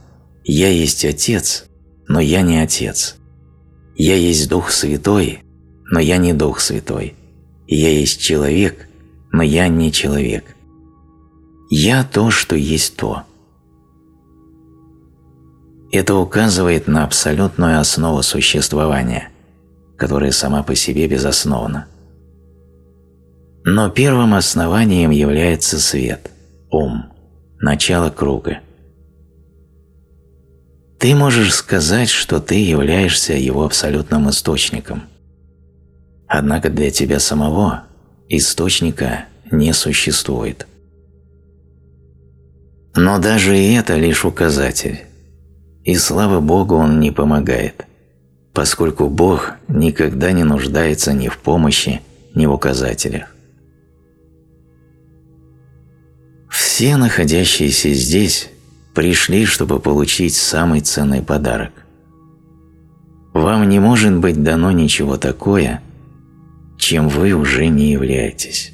«Я есть Отец, но я не Отец. Я есть Дух Святой, но я не Дух Святой. Я есть человек, но я не человек. Я то, что есть то». Это указывает на абсолютную основу существования – которая сама по себе безосновна. Но первым основанием является свет, ум, начало круга. Ты можешь сказать, что ты являешься его абсолютным источником. Однако для тебя самого источника не существует. Но даже и это лишь указатель. И слава Богу он не помогает, поскольку Бог никогда не нуждается ни в помощи, ни в указателях. Все находящиеся здесь пришли, чтобы получить самый ценный подарок. Вам не может быть дано ничего такое, чем вы уже не являетесь.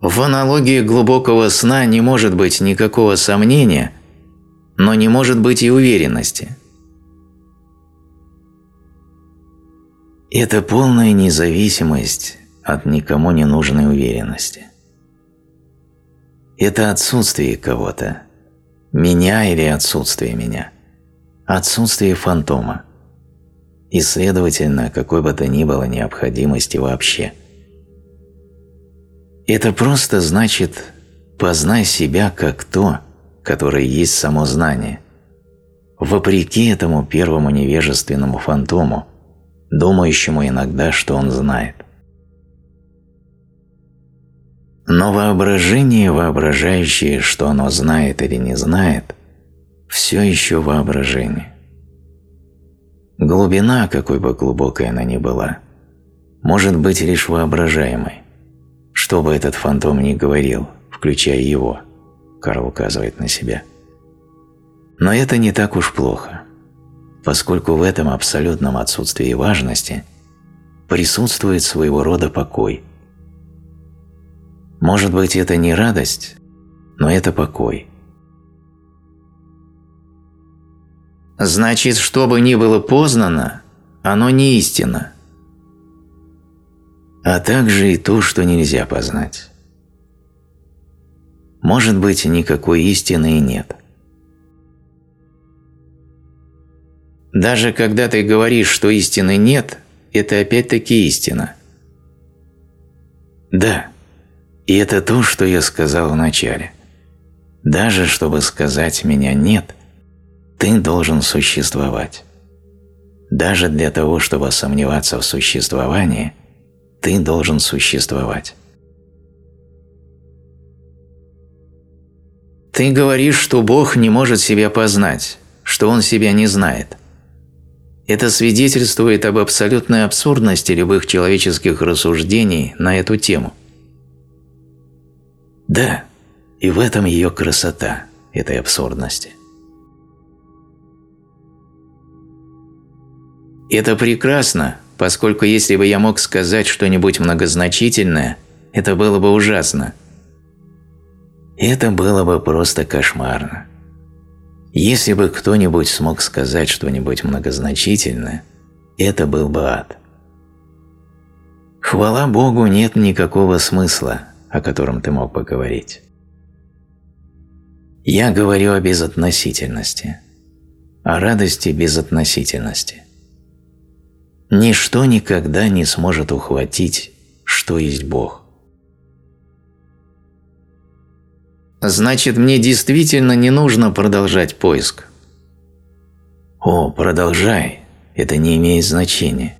В аналогии глубокого сна не может быть никакого сомнения, но не может быть и уверенности. Это полная независимость от никому не нужной уверенности. Это отсутствие кого-то, меня или отсутствие меня, отсутствие фантома и, следовательно, какой бы то ни было необходимости вообще – это просто значит «познай себя как то, которое есть само знание», вопреки этому первому невежественному фантому, думающему иногда, что он знает. Но воображение, воображающее, что оно знает или не знает, все еще воображение. Глубина, какой бы глубокой она ни была, может быть лишь воображаемой. Что бы этот фантом ни говорил, включая его, Карл указывает на себя. Но это не так уж плохо, поскольку в этом абсолютном отсутствии важности присутствует своего рода покой. Может быть, это не радость, но это покой. Значит, что бы ни было познано, оно не истина – а также и то, что нельзя познать. Может быть, никакой истины и нет. Даже когда ты говоришь, что истины нет, это опять-таки истина. Да, и это то, что я сказал вначале. Даже чтобы сказать «меня нет», ты должен существовать. Даже для того, чтобы сомневаться в существовании – ты должен существовать. Ты говоришь, что Бог не может себя познать, что Он себя не знает. Это свидетельствует об абсолютной абсурдности любых человеческих рассуждений на эту тему. Да, и в этом ее красота, этой абсурдности. Это прекрасно, поскольку если бы я мог сказать что-нибудь многозначительное, это было бы ужасно. Это было бы просто кошмарно. Если бы кто-нибудь смог сказать что-нибудь многозначительное, это был бы ад. Хвала Богу, нет никакого смысла, о котором ты мог бы говорить. Я говорю о безотносительности, о радости безотносительности. Ничто никогда не сможет ухватить, что есть Бог. Значит, мне действительно не нужно продолжать поиск. О, продолжай, это не имеет значения.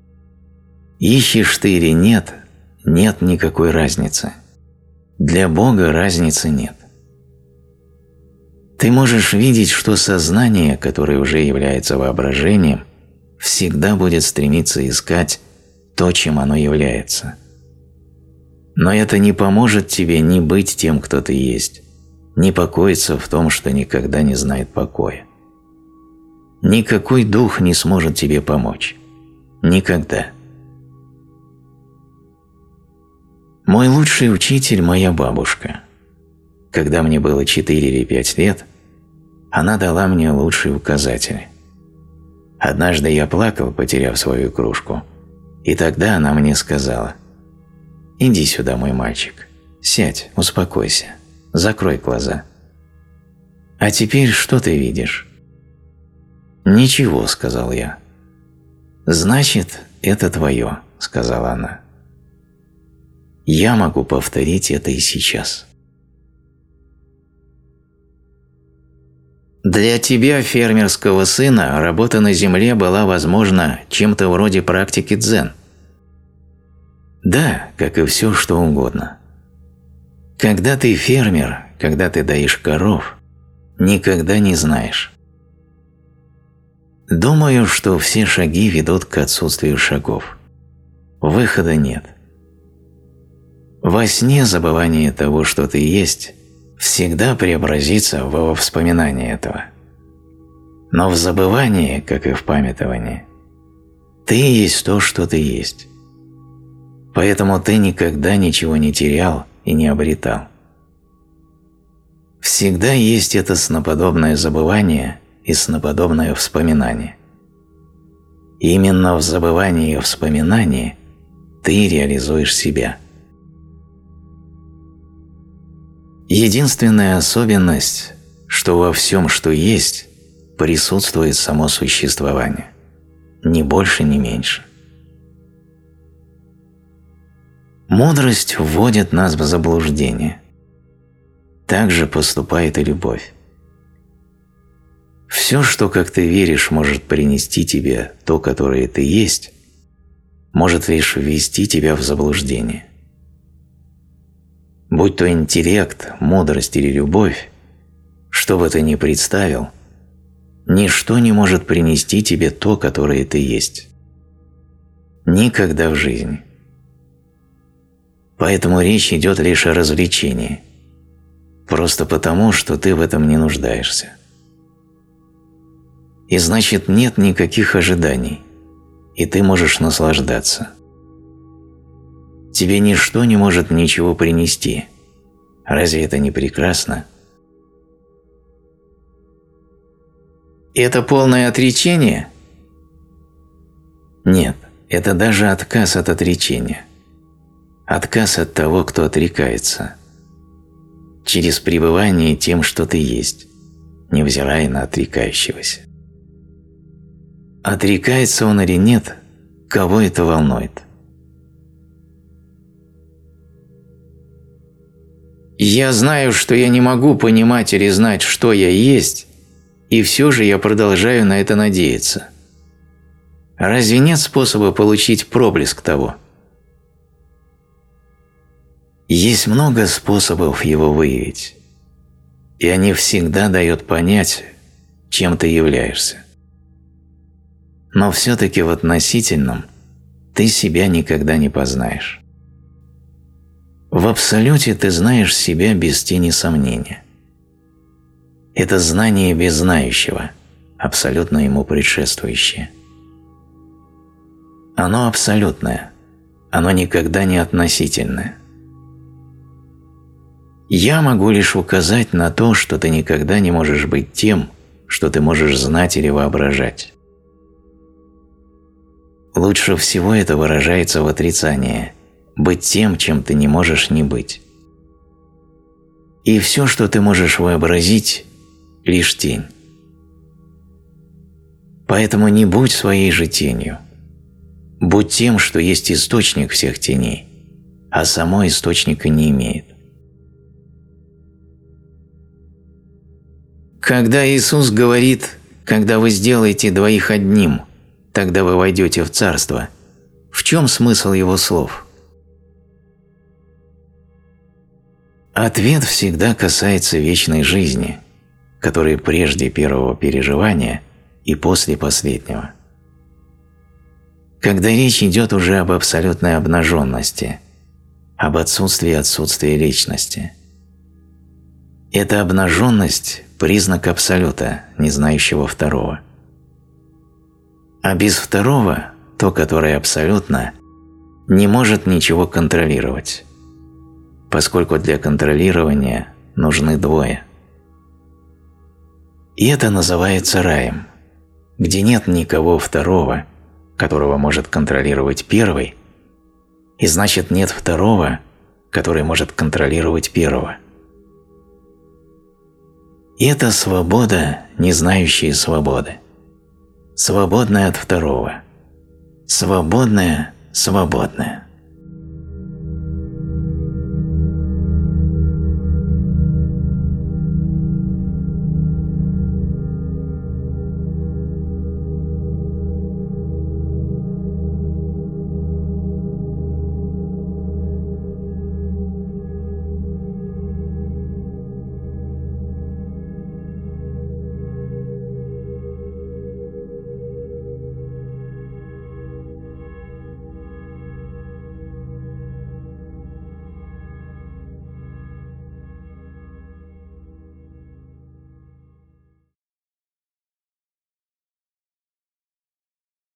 Ищешь ты или нет, нет никакой разницы. Для Бога разницы нет. Ты можешь видеть, что сознание, которое уже является воображением, всегда будет стремиться искать то, чем оно является. Но это не поможет тебе ни быть тем, кто ты есть, ни покоиться в том, что никогда не знает покоя. Никакой дух не сможет тебе помочь. Никогда. Мой лучший учитель – моя бабушка. Когда мне было 4 или 5 лет, она дала мне лучшие указатели – Однажды я плакал, потеряв свою кружку, и тогда она мне сказала «Иди сюда, мой мальчик, сядь, успокойся, закрой глаза». «А теперь что ты видишь?» «Ничего», — сказал я. «Значит, это твое», — сказала она. «Я могу повторить это и сейчас». Для тебя, фермерского сына, работа на земле была, возможно, чем-то вроде практики дзен. Да, как и все, что угодно. Когда ты фермер, когда ты доишь коров, никогда не знаешь. Думаю, что все шаги ведут к отсутствию шагов. Выхода нет. Во сне забывание того, что ты есть, всегда преобразится во вспоминание этого. Но в забывании, как и в памятовании, ты есть то, что ты есть. Поэтому ты никогда ничего не терял и не обретал. Всегда есть это сноподобное забывание и сноподобное вспоминание. именно в забывании и вспоминании ты реализуешь себя – Единственная особенность, что во всем, что есть, присутствует само существование. Ни больше, ни меньше. Мудрость вводит нас в заблуждение. Так же поступает и любовь. Все, что, как ты веришь, может принести тебе то, которое ты есть, может лишь ввести тебя в заблуждение. Будь то интеллект, мудрость или любовь, что бы ты ни представил, ничто не может принести тебе то, которое ты есть. Никогда в жизни. Поэтому речь идет лишь о развлечении. Просто потому, что ты в этом не нуждаешься. И значит, нет никаких ожиданий, и ты можешь наслаждаться – Тебе ничто не может ничего принести. Разве это не прекрасно? Это полное отречение? Нет, это даже отказ от отречения. Отказ от того, кто отрекается. Через пребывание тем, что ты есть, невзирая на отрекающегося. Отрекается он или нет, кого это волнует? Я знаю, что я не могу понимать или знать, что я есть, и все же я продолжаю на это надеяться. Разве нет способа получить проблеск того? Есть много способов его выявить, и они всегда дают понять, чем ты являешься. Но все-таки в относительном ты себя никогда не познаешь. В Абсолюте ты знаешь себя без тени сомнения. Это знание без знающего, абсолютно ему предшествующее. Оно абсолютное, оно никогда не относительное. Я могу лишь указать на то, что ты никогда не можешь быть тем, что ты можешь знать или воображать. Лучше всего это выражается в отрицании – быть тем, чем ты не можешь не быть. И все, что ты можешь вообразить, лишь тень. Поэтому не будь своей же тенью. Будь тем, что есть источник всех теней, а само источника не имеет. Когда Иисус говорит «когда вы сделаете двоих одним, тогда вы войдете в Царство», в чем смысл его слов – Ответ всегда касается вечной жизни, которая прежде первого переживания и после последнего. Когда речь идет уже об абсолютной обнаженности, об отсутствии отсутствия личности. Эта обнаженность – признак абсолюта, не знающего второго. А без второго, то, которое абсолютно, не может ничего контролировать поскольку для контролирования нужны двое. И это называется раем, где нет никого второго, которого может контролировать первый, и значит нет второго, который может контролировать первого. Это свобода, не знающая свободы. Свободная от второго. Свободная, свободная.